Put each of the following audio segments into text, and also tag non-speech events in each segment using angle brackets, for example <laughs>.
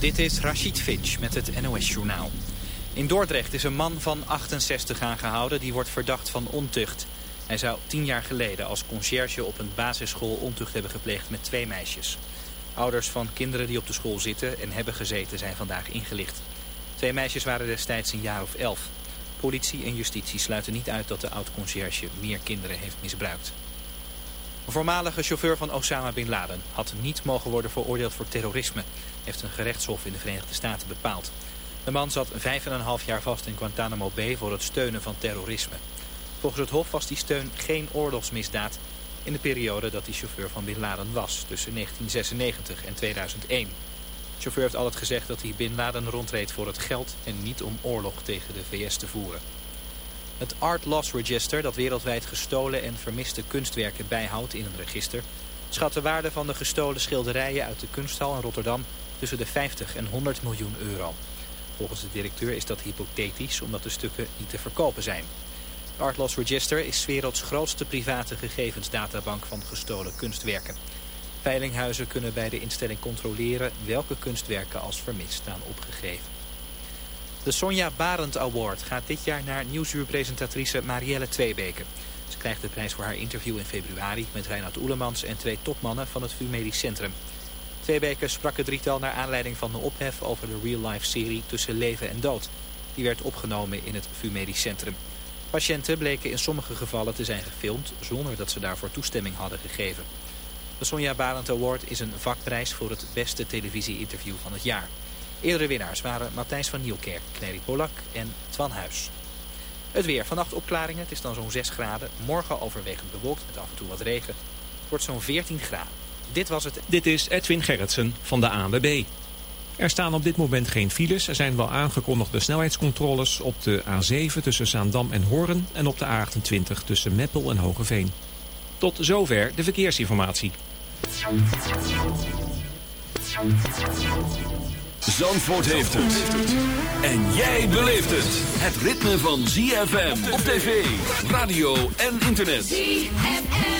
Dit is Rashid Finch met het NOS-journaal. In Dordrecht is een man van 68 aangehouden die wordt verdacht van ontucht. Hij zou tien jaar geleden als conciërge op een basisschool ontucht hebben gepleegd met twee meisjes. Ouders van kinderen die op de school zitten en hebben gezeten zijn vandaag ingelicht. Twee meisjes waren destijds een jaar of elf. Politie en justitie sluiten niet uit dat de oud-conciërge meer kinderen heeft misbruikt. Een voormalige chauffeur van Osama Bin Laden had niet mogen worden veroordeeld voor terrorisme, heeft een gerechtshof in de Verenigde Staten bepaald. De man zat vijf en een half jaar vast in Guantanamo Bay voor het steunen van terrorisme. Volgens het hof was die steun geen oorlogsmisdaad in de periode dat hij chauffeur van Bin Laden was, tussen 1996 en 2001. De chauffeur heeft altijd gezegd dat hij Bin Laden rondreed voor het geld en niet om oorlog tegen de VS te voeren. Het Art Loss Register, dat wereldwijd gestolen en vermiste kunstwerken bijhoudt in een register, schat de waarde van de gestolen schilderijen uit de kunsthal in Rotterdam tussen de 50 en 100 miljoen euro. Volgens de directeur is dat hypothetisch omdat de stukken niet te verkopen zijn. Het Art Loss Register is werelds grootste private gegevensdatabank van gestolen kunstwerken. Veilinghuizen kunnen bij de instelling controleren welke kunstwerken als vermist staan opgegeven. De Sonja Barend Award gaat dit jaar naar nieuwsuurpresentatrice Marielle Tweebeke. Ze krijgt de prijs voor haar interview in februari met Reinhard Oelemans en twee topmannen van het VU Medisch Centrum. Tweebeke sprak het drietal naar aanleiding van de ophef over de real-life serie Tussen Leven en Dood. Die werd opgenomen in het VU Medisch Centrum. Patiënten bleken in sommige gevallen te zijn gefilmd zonder dat ze daarvoor toestemming hadden gegeven. De Sonja Barend Award is een vakprijs voor het beste televisie-interview van het jaar. Eerdere winnaars waren Matthijs van Nieuwkerk, Clary Polak en Twan Huis. Het weer. Vannacht opklaringen. Het is dan zo'n 6 graden. Morgen overwegend bewolkt met af en toe wat regen. Het wordt zo'n 14 graden. Dit was het. Dit is Edwin Gerritsen van de ANWB. Er staan op dit moment geen files. Er zijn wel aangekondigde snelheidscontroles op de A7 tussen Zaandam en Hoorn... en op de A28 tussen Meppel en Hogeveen. Tot zover de verkeersinformatie. Zandvoort heeft het. En jij beleeft het. Het ritme van ZFM op tv, radio en internet. ZFM.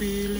Unhappy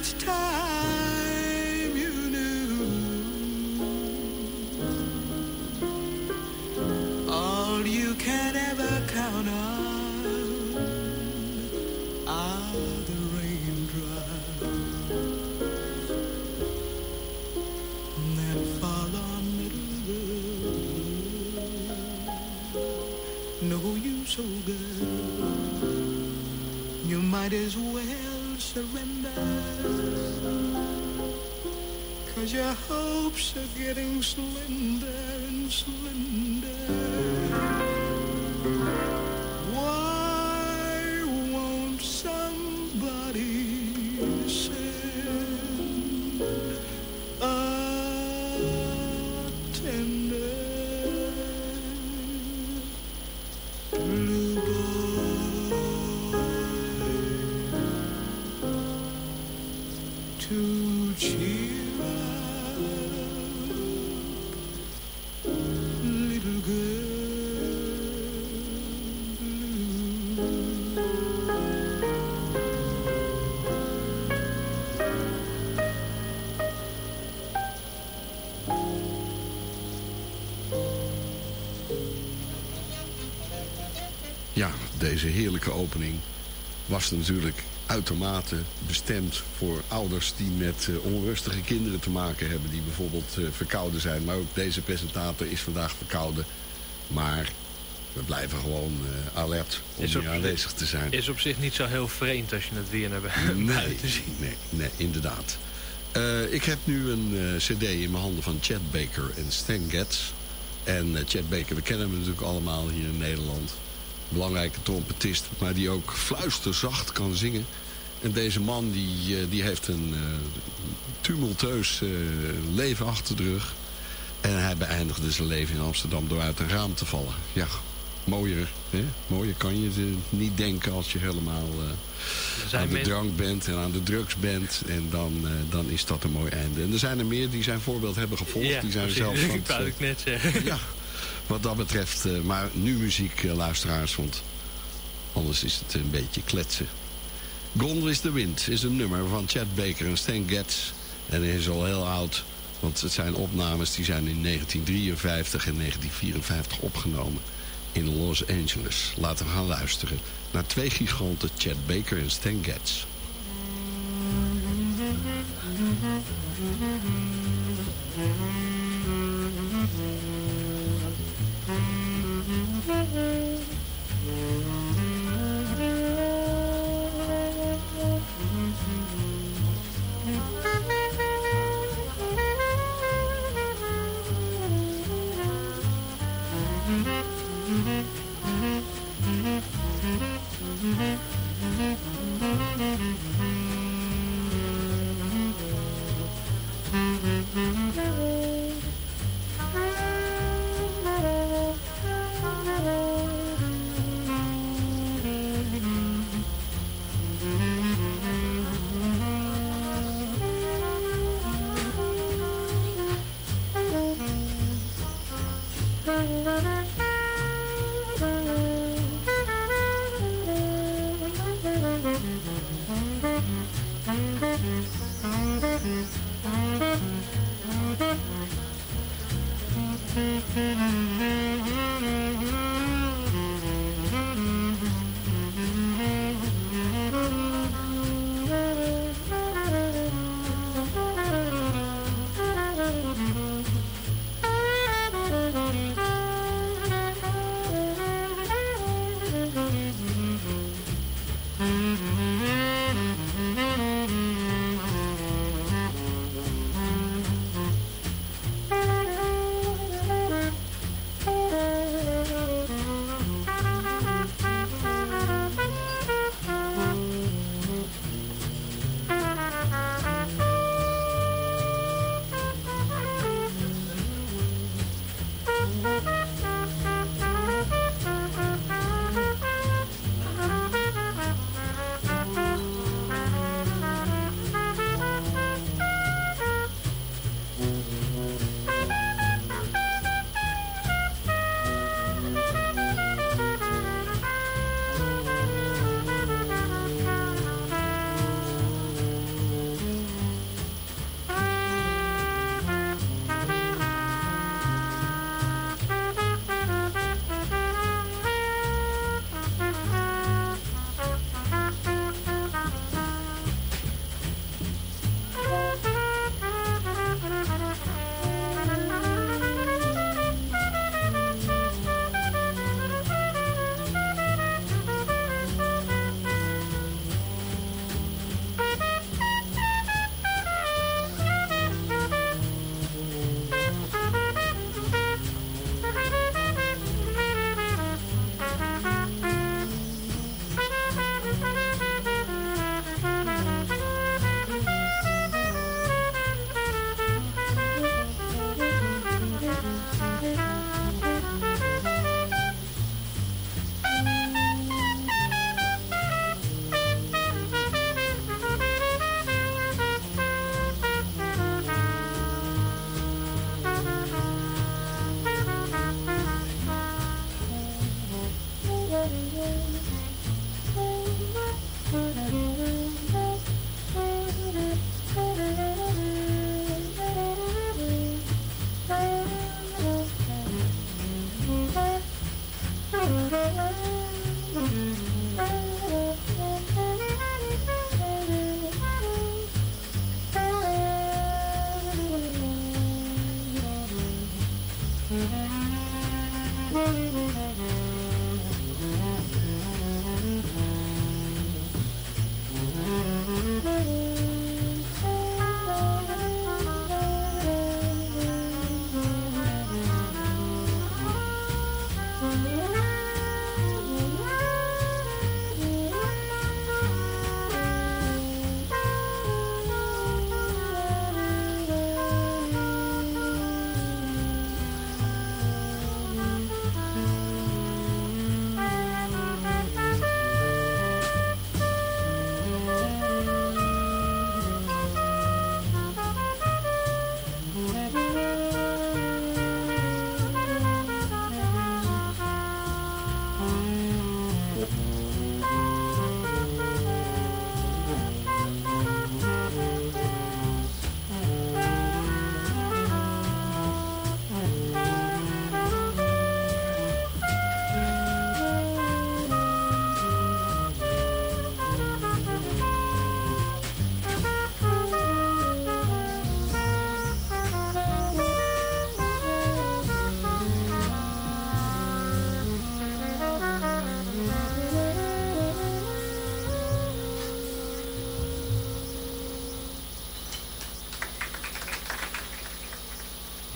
time you knew. All you can ever count on are the raindrops that fall on middle know you so good. You might as well surrender. Cause your hopes are getting slender and slender deze heerlijke opening was natuurlijk uitermate bestemd voor ouders die met eh, onrustige kinderen te maken hebben. Die bijvoorbeeld eh, verkouden zijn. Maar ook deze presentator is vandaag verkouden. Maar we blijven gewoon eh, alert om Is op- hier aanwezig te zijn. Is op zich niet zo heel vreemd als je het weer naar Nee, <laughs> buiten ziet. nee, nee, inderdaad. Ik heb nu een cd in mijn handen van Chad Baker en Stan Getz. En Chad Baker, we kennen hem natuurlijk allemaal hier in Nederland. Belangrijke trompetist, maar die ook fluisterzacht kan zingen. En deze man die, eh, die heeft een eh, tumultueus eh, leven achter de rug. En hij beëindigde zijn leven in Amsterdam door uit een raam te vallen. Ja, mooier, hè? mooier kan je niet denken als je helemaal... aan de drank bent en aan de drugs bent. En dan, dan is dat een mooi einde. En er zijn er meer die zijn voorbeeld hebben gevolgd. Ja, die zijn precies. zelfs van Ik wou het, het net zeggen. Ja, wat dat betreft. Eh, maar nu muziek, eh, luisteraars, want anders is het een beetje kletsen. Gondel is de Wind is een nummer van Chad Baker en Stan Getz. En hij is al heel oud, want het zijn opnames die zijn in 1953 en 1954 opgenomen in Los Angeles. Laten we gaan luisteren naar twee giganten Chad Baker en Stan Getz. Mm-hmm.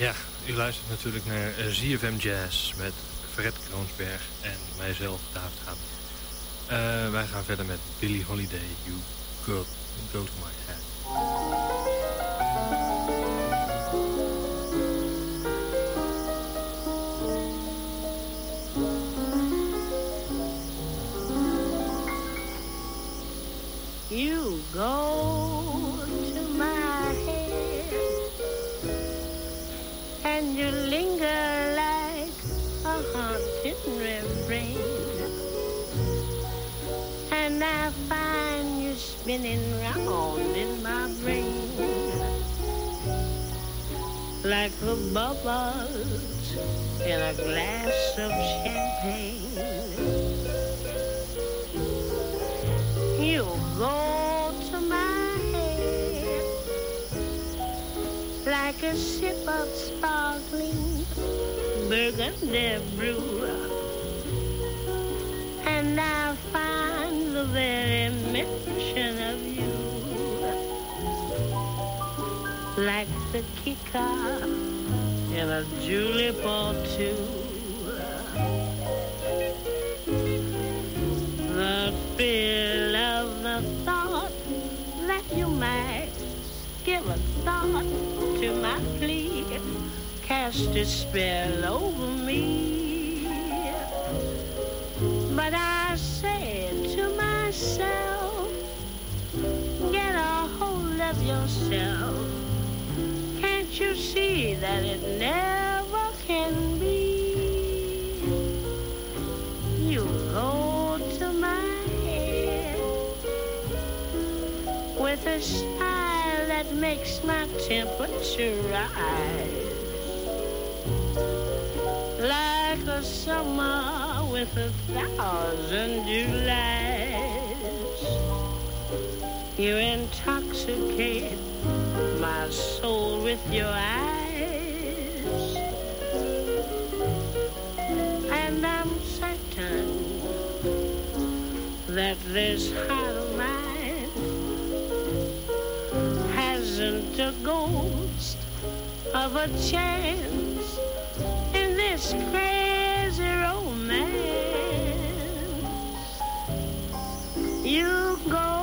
Ja, u luistert natuurlijk naar uh, ZFM Jazz met Fred Kroonsberg en mijzelf, David Haan. Uh, wij gaan verder met Billie Holiday, You Go, go To My Head. Spinning round in my brain like the bubbles in a glass of champagne. You go to my head like a sip of sparkling burgundy brew. And I find the very like the kicker in a julep or two. The thrill of the thought that you might give a thought to my plea cast a spell over me. You see that it never can be? You go to my head with a style that makes my temperature rise like a summer with a thousand Julys. You intoxicate my soul with your eyes. And I'm certain that this heart of mine hasn't a ghost of a chance in this crazy romance. You go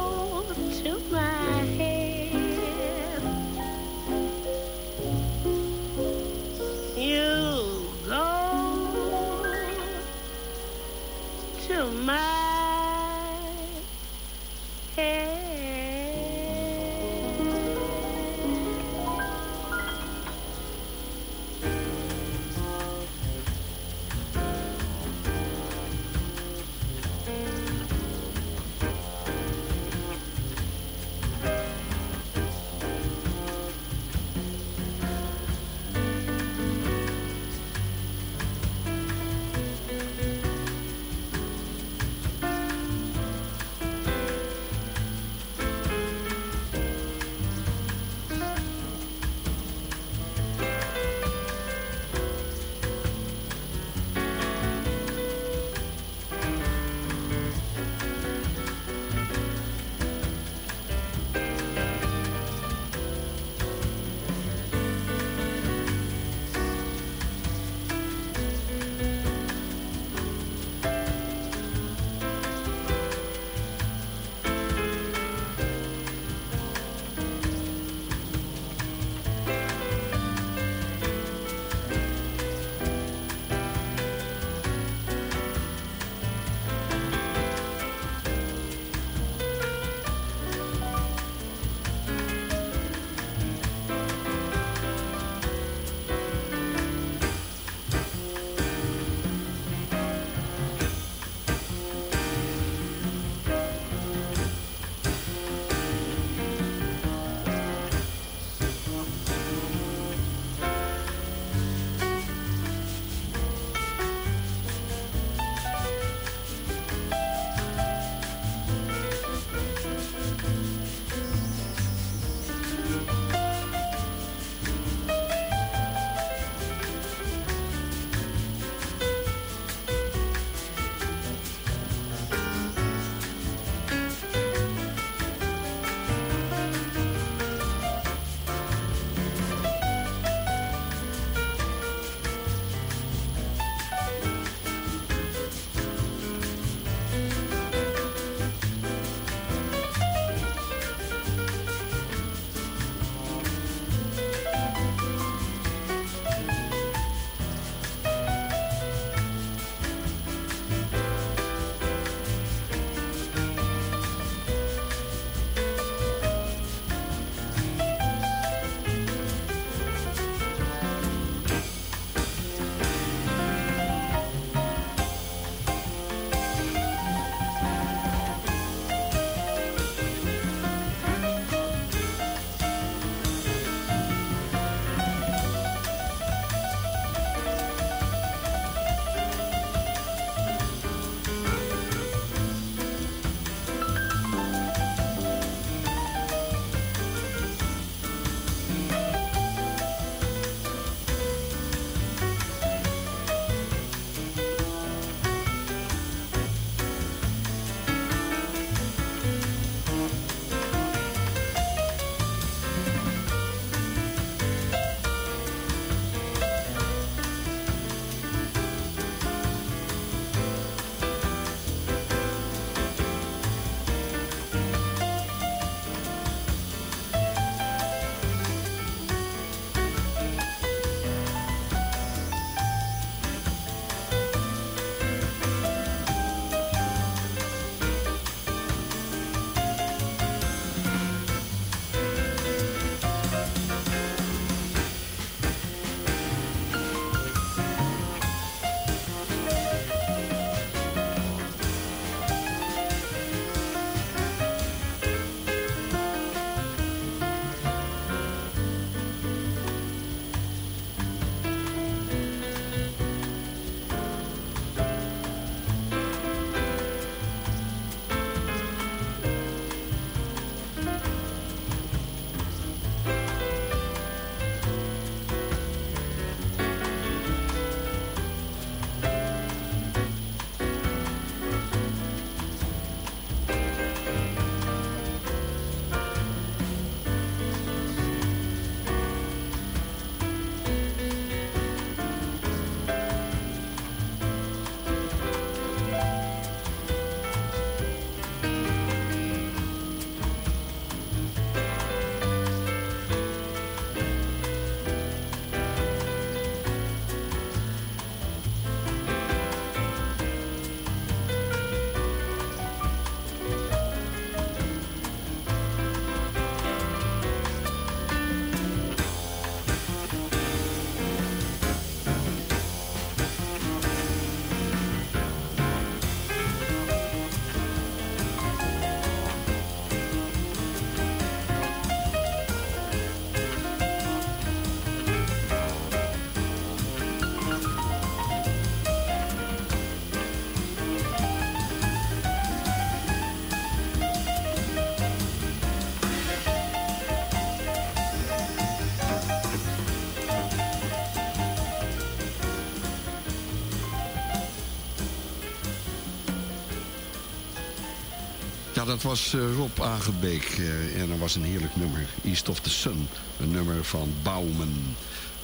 Ja, dat was uh, Rob Aangebeek uh, en dat was een heerlijk nummer. East of the Sun, een nummer van Bouwman.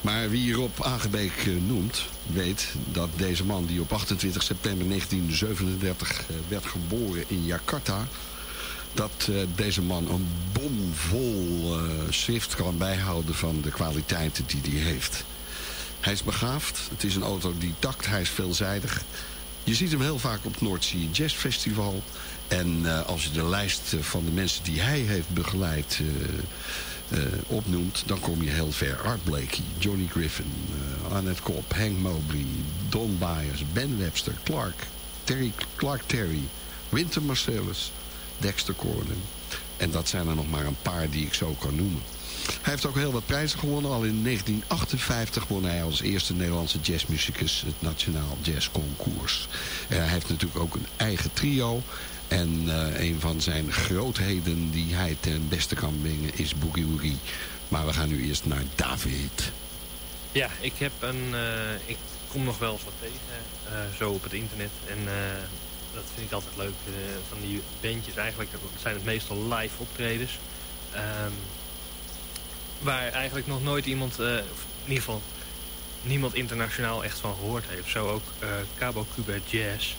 Maar wie Rob Aangebeek uh, noemt, weet dat deze man die op 28 september 1937 werd geboren in Jakarta... dat deze man een bomvol schrift kan bijhouden van de kwaliteiten die hij heeft. Hij is begaafd, het is een auto die takt, hij is veelzijdig... Je ziet hem heel vaak op het Noordzee Jazz Festival. En uh, als je de lijst van de mensen die hij heeft begeleid uh, opnoemt... dan kom je heel ver. Art Blakey, Johnny Griffin, Annette Kopp, Hank Mobley... Don Byers, Ben Webster, Clark, Terry, Clark Terry... Winter Marcellus, Dexter Corlin. En dat zijn er nog maar een paar die ik zo kan noemen. Hij heeft ook heel wat prijzen gewonnen. Al in 1958 won hij als eerste Nederlandse jazzmuzikus het Nationaal Jazz Concours. En hij heeft natuurlijk ook een eigen trio. En uh, een van zijn grootheden die hij ten beste kan brengen is Boogie Woogie. Maar we gaan nu eerst naar David. Ja, ik heb een... Uh, ik kom nog wel eens wat tegen, uh, zo op het internet. En dat vind ik altijd leuk. van die bandjes eigenlijk zijn het meestal live optredens. Um, waar eigenlijk nog nooit iemand, in ieder geval niemand internationaal echt van gehoord heeft. Zo ook Cabo Cuba Jazz.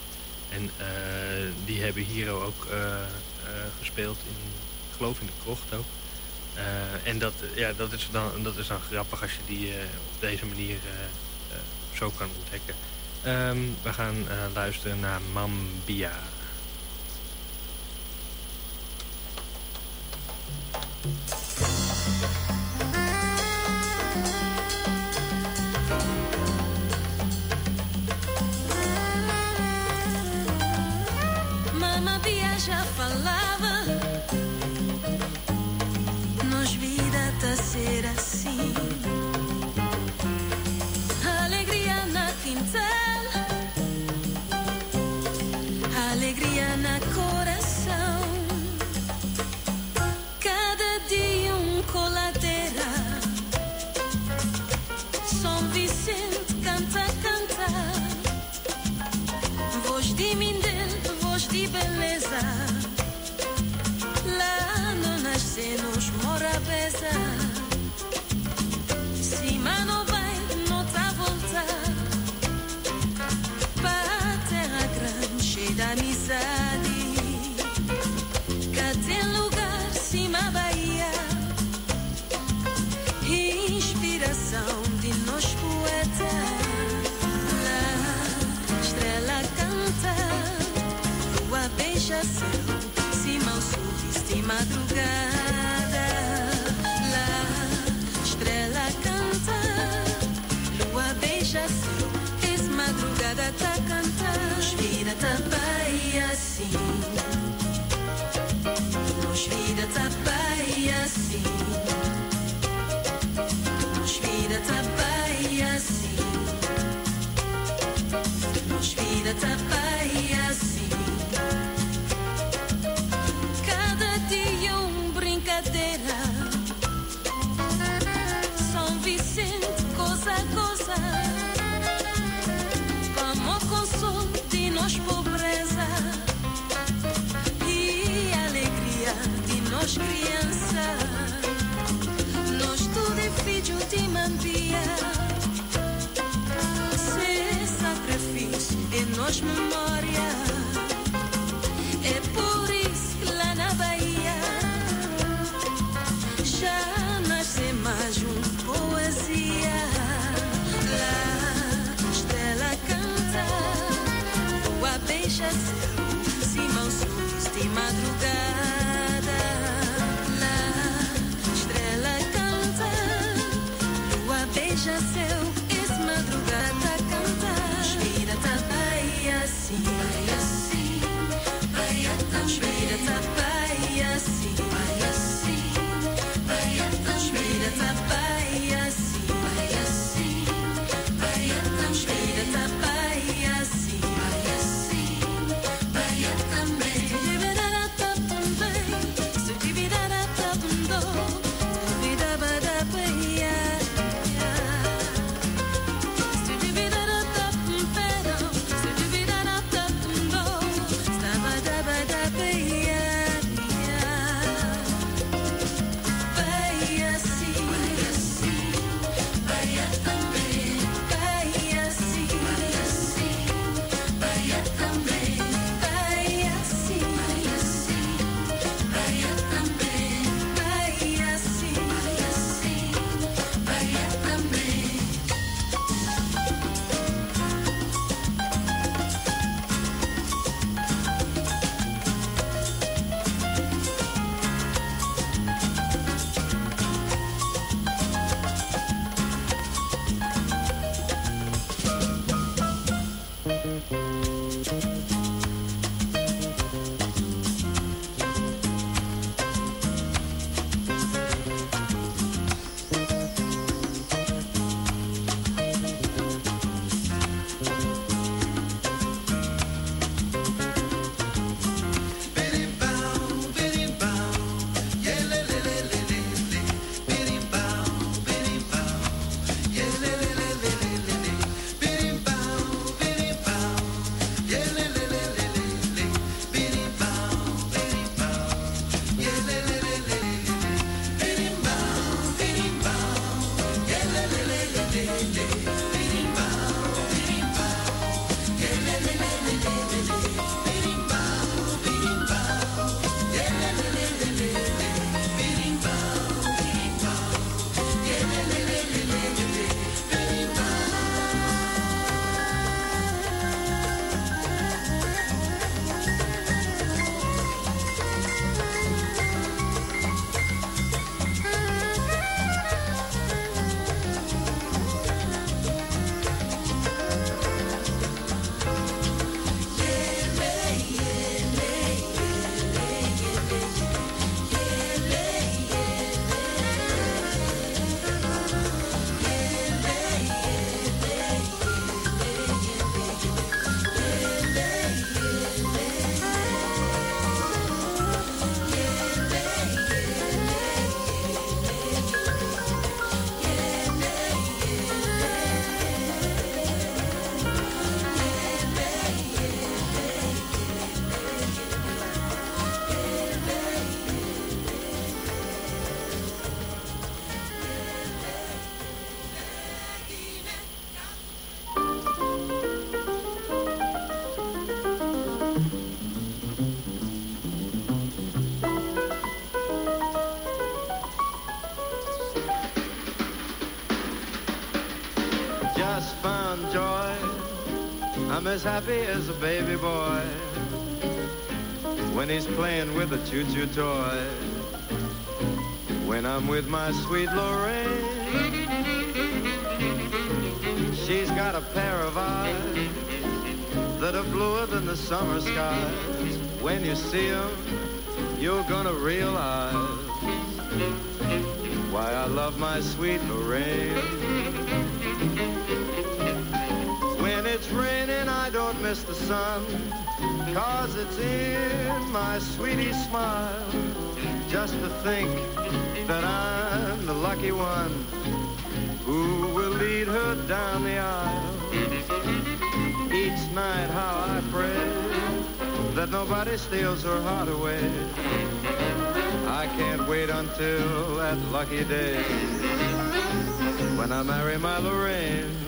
En uh, die hebben hier ook gespeeld, in, ik geloof in de krocht ook. en dat, ja, dat, is dan, dat is dan grappig als je die op deze manier zo kan ontdekken. Um, we gaan luisteren naar Mambia. Falava Nos vida tá ser assim. Alegria na quintal. Alegria na coração. Cada dia um coladeira São Vicente canta, canta Voz de Mindel, voz de beleza criança Nós tudo é filho de Mambia Se sacrifício é nós memória Lua beija as happy as a baby boy when he's playing with a choo-choo toy. When I'm with my sweet Lorraine, she's got a pair of eyes that are bluer than the summer skies. When you see them, you're gonna realize why I love my sweet Lorraine. It's raining, I don't miss the sun, cause it's in my sweetie smile. Just to think that I'm the lucky one who will lead her down the aisle. Each night, how I pray that nobody steals her heart away. I can't wait until that lucky day when I marry my Lorraine.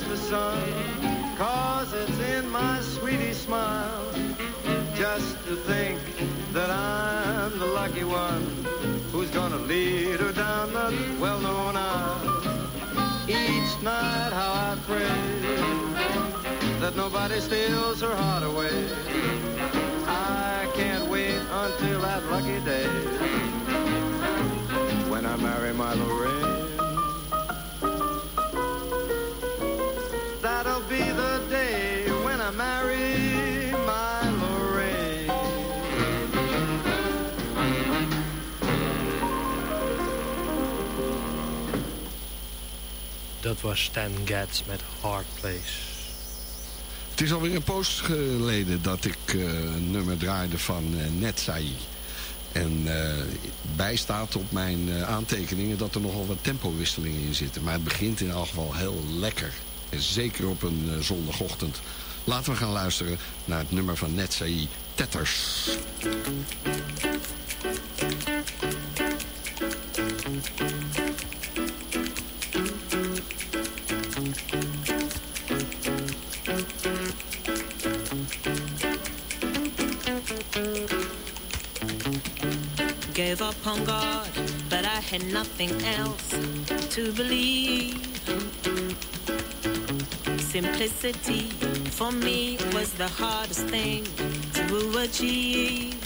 the sun, cause it's in my sweetie smile. Just to think that I'm the lucky one who's gonna lead her down the well-known aisle. Each night, how I pray that nobody steals her heart away. I can't wait until that lucky day when I marry my Lorraine. Dat was Stan Getz met Hard Place. Het is alweer een poos geleden dat ik eh, een nummer draaide van uh. En uh, bijstaat op mijn aantekeningen dat er nogal wat tempowisselingen in zitten. Maar het begint in elk geval heel lekker. En zeker op een zondagochtend. Laten we gaan luisteren naar het nummer van Netsai, Tetters. Gave up on God, but I had nothing else to believe. Simplicity for me was the hardest thing to achieve.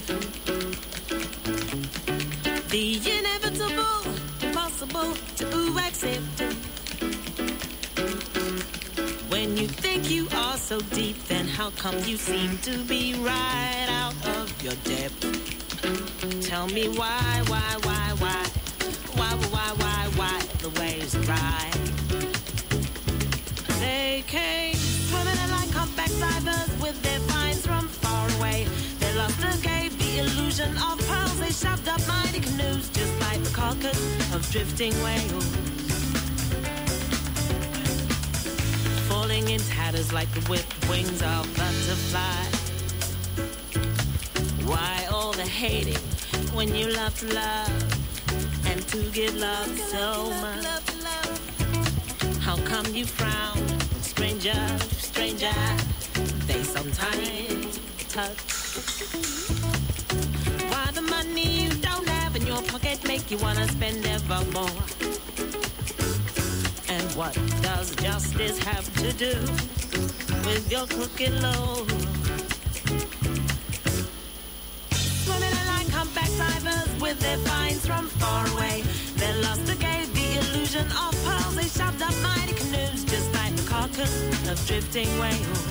The inevitable, impossible to accept. When you think you are so deep, then how come you seem to be right out of your depth? Tell me why, why, why, why, why, why, why, why the waves arrive. They came swimming in like humpback divers with their finds from far away. They lost and gave the illusion of pearls. They shoved up mighty canoes just like the carcass of drifting whales. Falling in tatters like the whipped wings of butterflies. Why all the hating? When you love to love and to give love so much? How come you frown, stranger, stranger? They sometimes touch. Why the money you don't have in your pocket make you wanna spend ever more? And what does justice have to do with your crooked load? With their finds from far away. Their luster gave the illusion of pearls. They shoved up mighty canoes just like the carcass of drifting whales.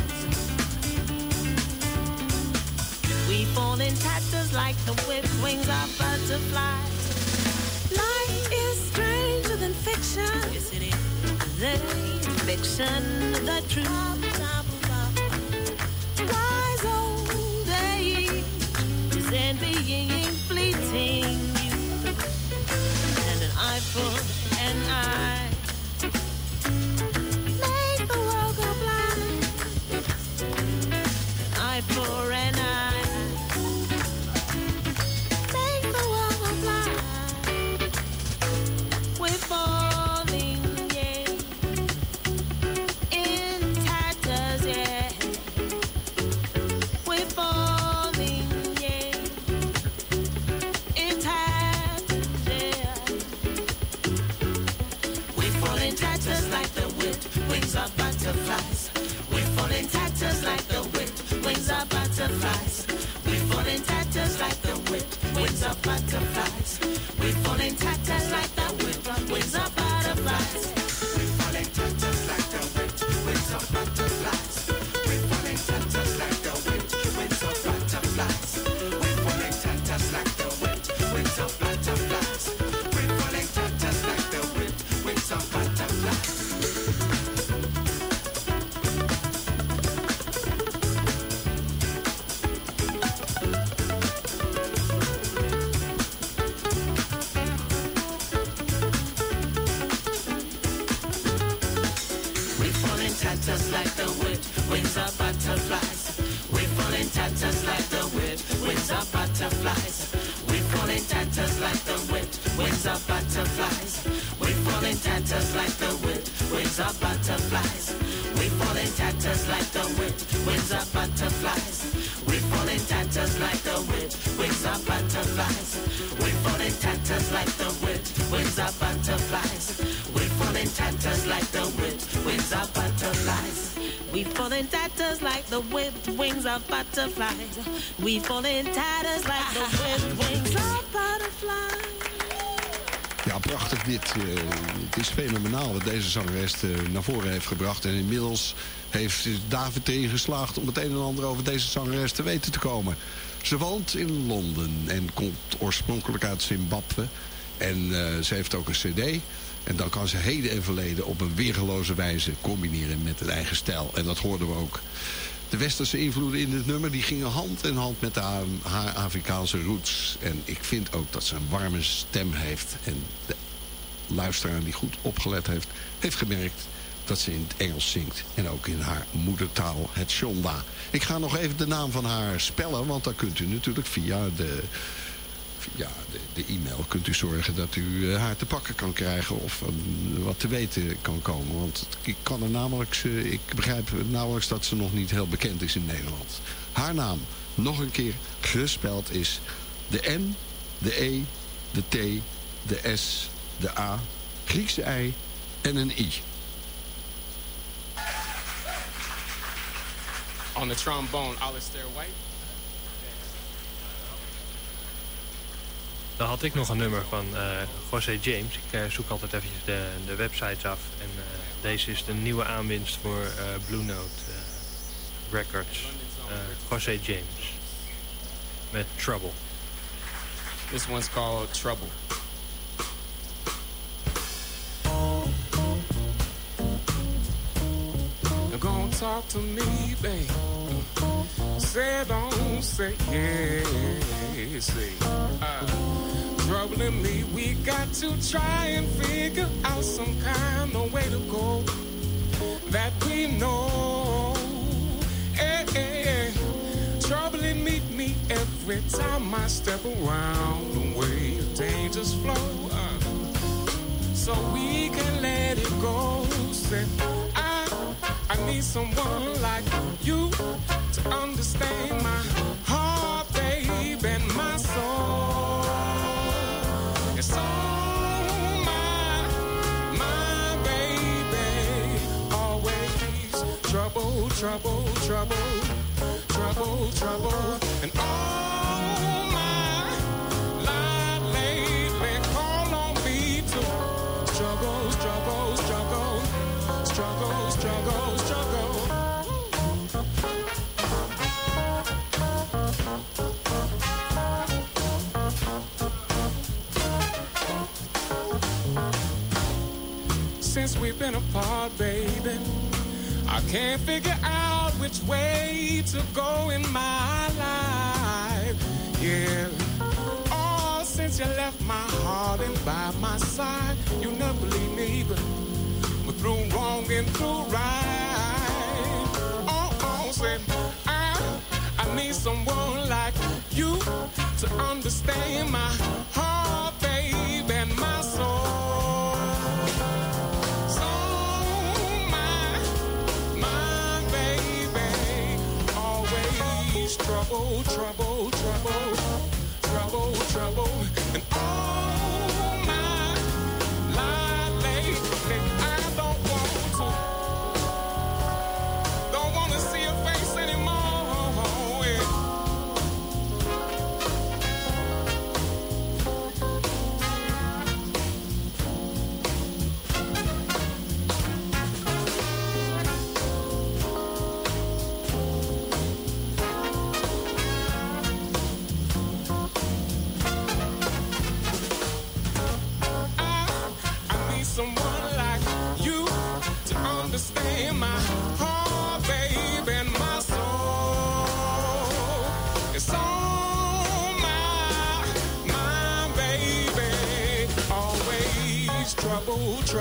We fall in tatters like the whipped wings of butterflies. Life is stranger than fiction. Yes, it is. The fiction, the truth. and I. the whipped wings of butterflies. We fall in tatters like the whipped wings of butterflies. Ja, prachtig dit. Eh, het is fenomenaal wat deze zangeres eh, naar voren heeft gebracht. En inmiddels heeft David erin geslaagd om het een en ander over deze zangeres te weten te komen. Ze woont in Londen en komt oorspronkelijk uit Zimbabwe. En eh, ze heeft ook een cd. En dan kan ze heden en verleden op een weergeloze wijze combineren met het eigen stijl. En dat hoorden we ook. De westerse invloeden in dit nummer die gingen hand in hand met haar Afrikaanse roots. En ik vind ook dat ze een warme stem heeft. En de luisteraar die goed opgelet heeft, heeft gemerkt dat ze in het Engels zingt. En ook in haar moedertaal, het Shonda. Ik ga nog even de naam van haar spellen, want dan kunt u natuurlijk via de ja, de, e-mail kunt u zorgen dat u eh, haar te pakken kan krijgen of eh, wat te weten kan komen. Want ik kan er namelijk, eh, ik begrijp nauwelijks dat ze nog niet heel bekend is in Nederland. Haar naam, nog een keer gespeld, is de N, de E, de T, de S, de A, Griekse I en een I. On the trombone, Alistair White. Dan had ik nog een nummer van uh, José James. Ik uh, zoek altijd eventjes de, de websites af. En uh, deze is de nieuwe aanwinst voor Blue Note Records. José James. Met Trouble. This one's called Trouble. Talk to me, babe. Say don't say yeah, say uh, troubling me. We got to try and figure out some kind of way to go that we know. Hey, hey, hey. Troubling meet me every time I step around the way of danger's flow. Uh, so we can let it go. Say, need someone like you to understand my heart, babe, and my soul. It's all my, my baby. Always trouble, trouble, trouble, trouble, trouble, and all my life lately call on me to struggle, struggle, struggle, struggle, struggle, struggle. Since we've been apart, baby, I can't figure out which way to go in my life. Yeah. Oh, since you left my heart and by my side, you never leave me, but but through wrong and through right. Oh, oh, say I, I need someone like you to understand my heart, trouble, trouble, trouble, trouble, trouble, and all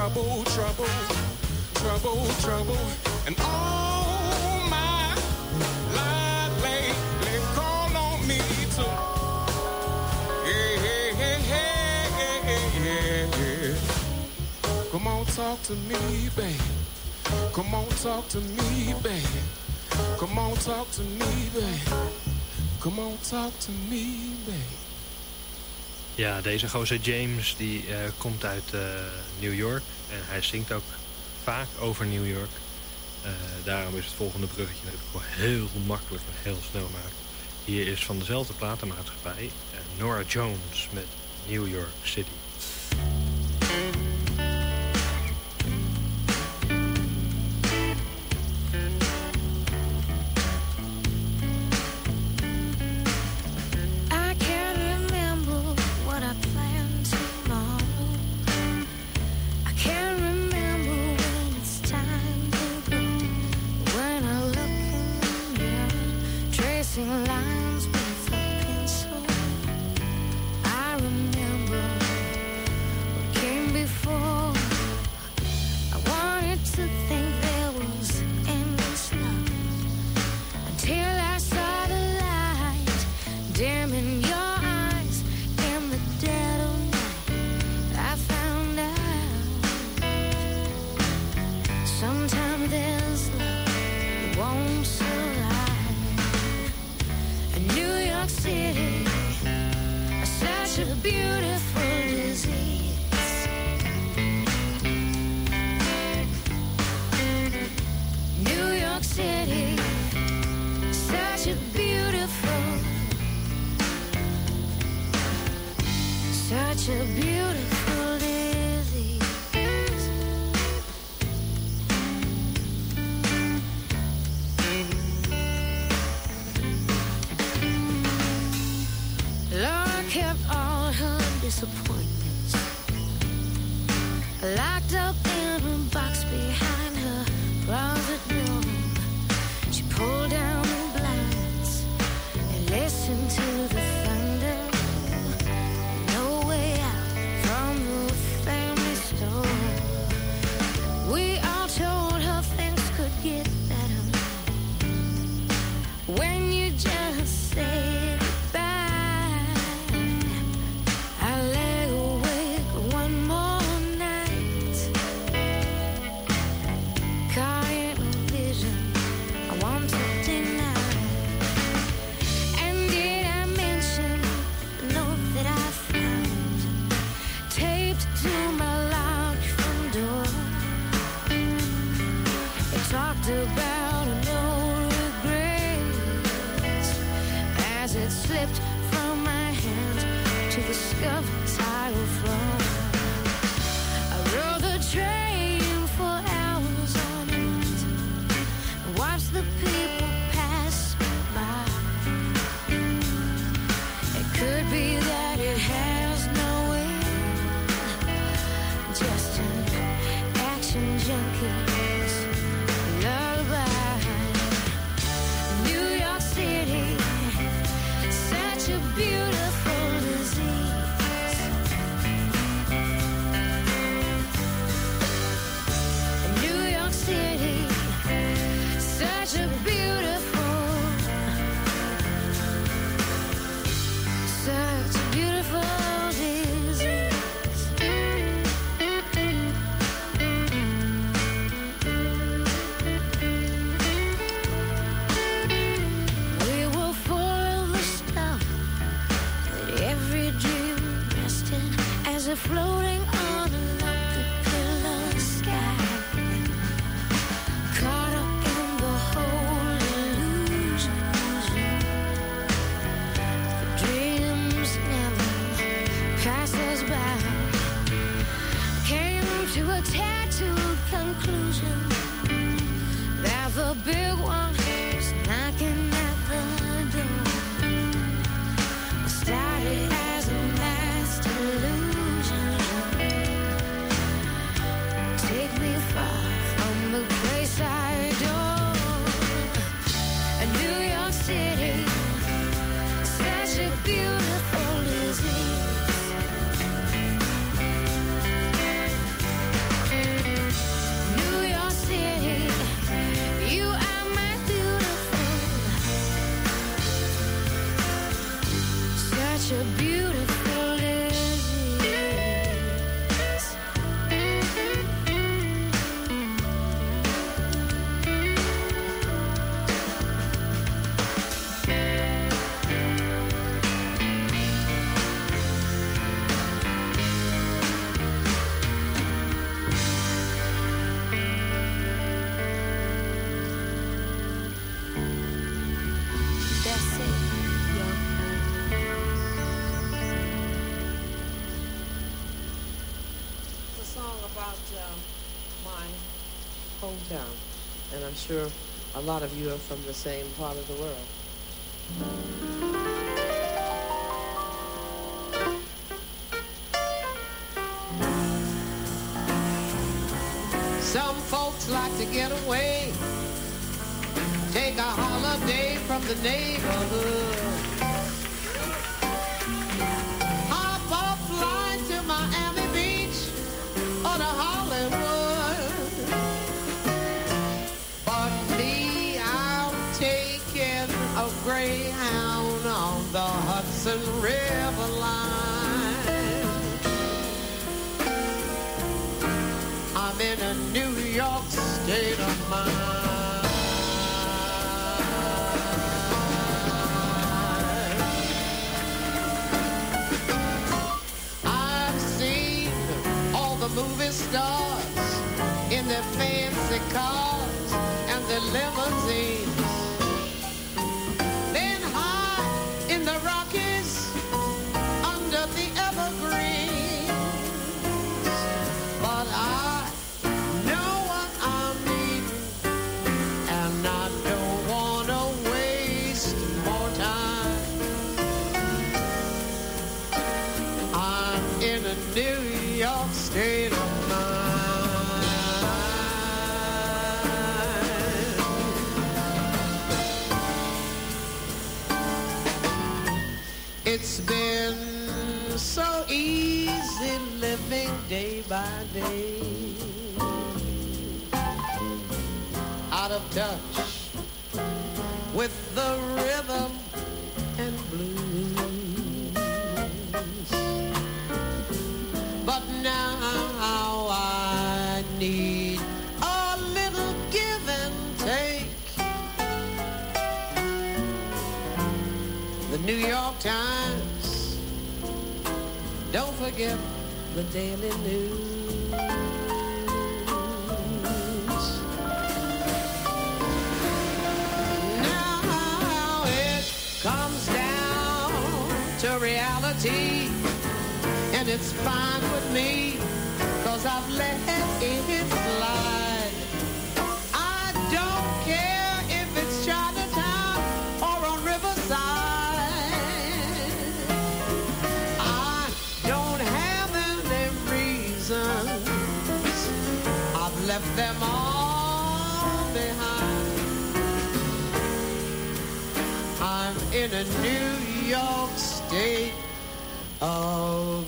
trouble, trouble, trouble, trouble, and all my life lately call on me to. Yeah, yeah, yeah, yeah, yeah. Come on, talk to me, babe. Come on, talk to me, babe. Come on, talk to me, babe. Come on, talk to me, babe. Ja, deze Jose James die eh, komt uit eh, New York. En hij zingt ook vaak over New York. Eh, daarom is het volgende bruggetje natuurlijk gewoon heel makkelijk en heel snel maken. Hier is van dezelfde platenmaatschappij Nora Jones met New York City. sure a lot of you are from the same part of the world. Some folks like to get away, take a holiday from the neighborhood. my by day. Out of touch with the rhythm and blues. But now I need a little give and take. The New York Times, don't forget the Daily News. Now it comes down to reality, and it's fine with me, cause I've let it them all behind. I'm in a New York state of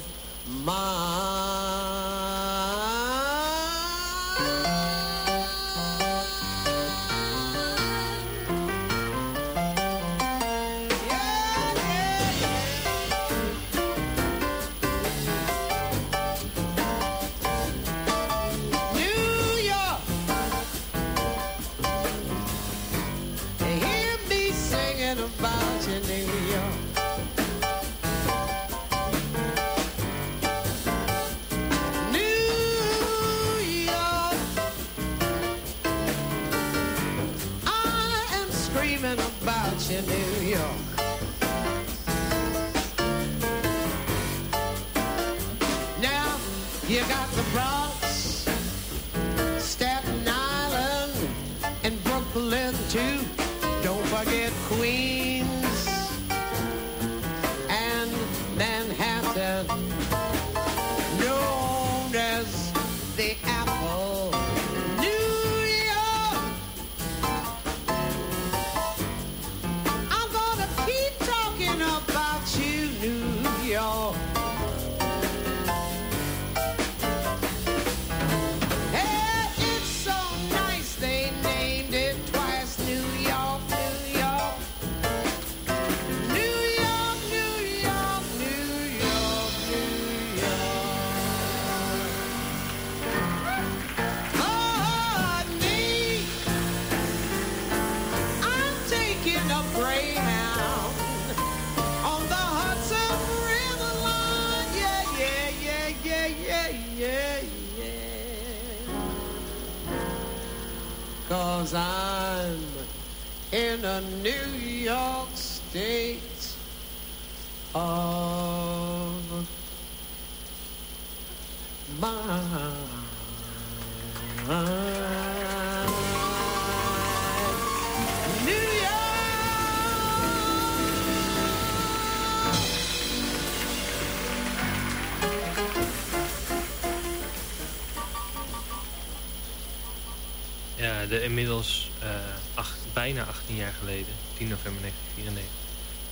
inmiddels eh, acht, bijna 18 jaar geleden, 10 november 1994,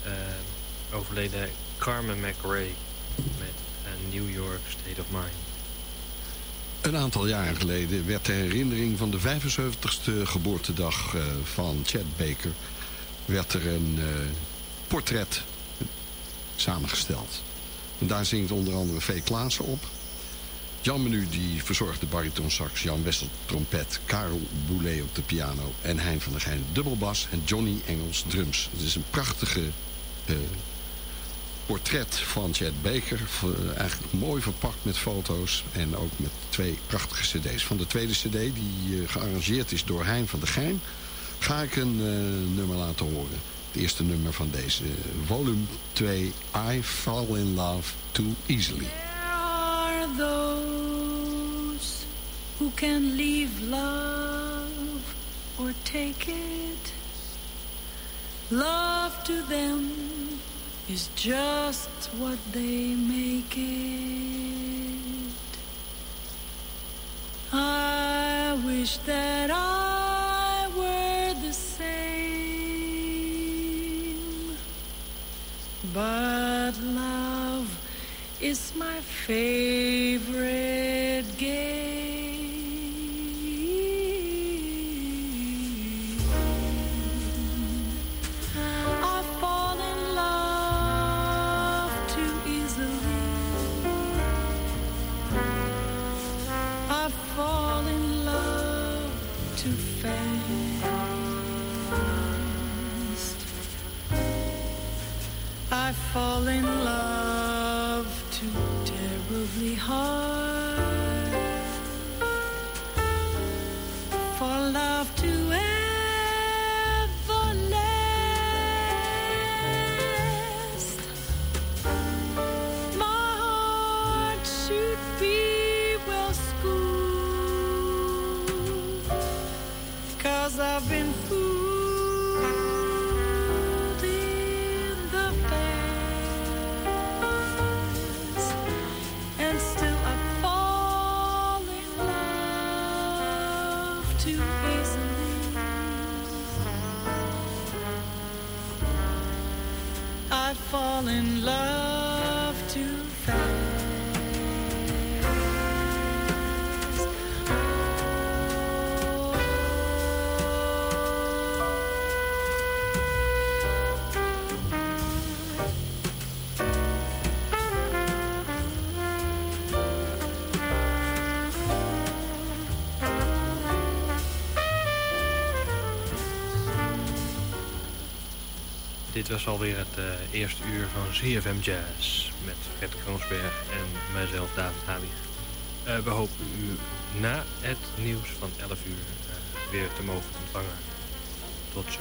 eh, overleden Carmen McRae met een New York State of Mind. Een aantal jaren geleden werd de herinnering van de 75ste geboortedag eh, van Chad Baker... werd er een eh, portret samengesteld. En daar zingt onder andere V. Klaassen op. Jan Menu die verzorgde baritonsax, Jan Wessel trompet, Karel Boulet op de piano en Hein van der Geijn dubbelbas en Johnny Engels drums. Het is een prachtige eh, portret van Chad Baker. v- Eigenlijk mooi verpakt met foto's en ook met twee prachtige cd's. Van de tweede cd die eh, gearrangeerd is door Hein van der Geijn ga ik een eh, nummer laten horen. Het eerste nummer van deze eh, volume 2, I Fall in Love Too Easily. Who can leave love or take it. Love to them is just what they make it. I wish that I were the same. But love is my favorite too fast. I fall in love too terribly hard Dit was alweer het eh, eerste uur van ZFM Jazz met Fred Kroonsberg en mijzelf David Habig. Eh, we hopen u na het nieuws van 11 uur eh, weer te mogen ontvangen. Tot zo.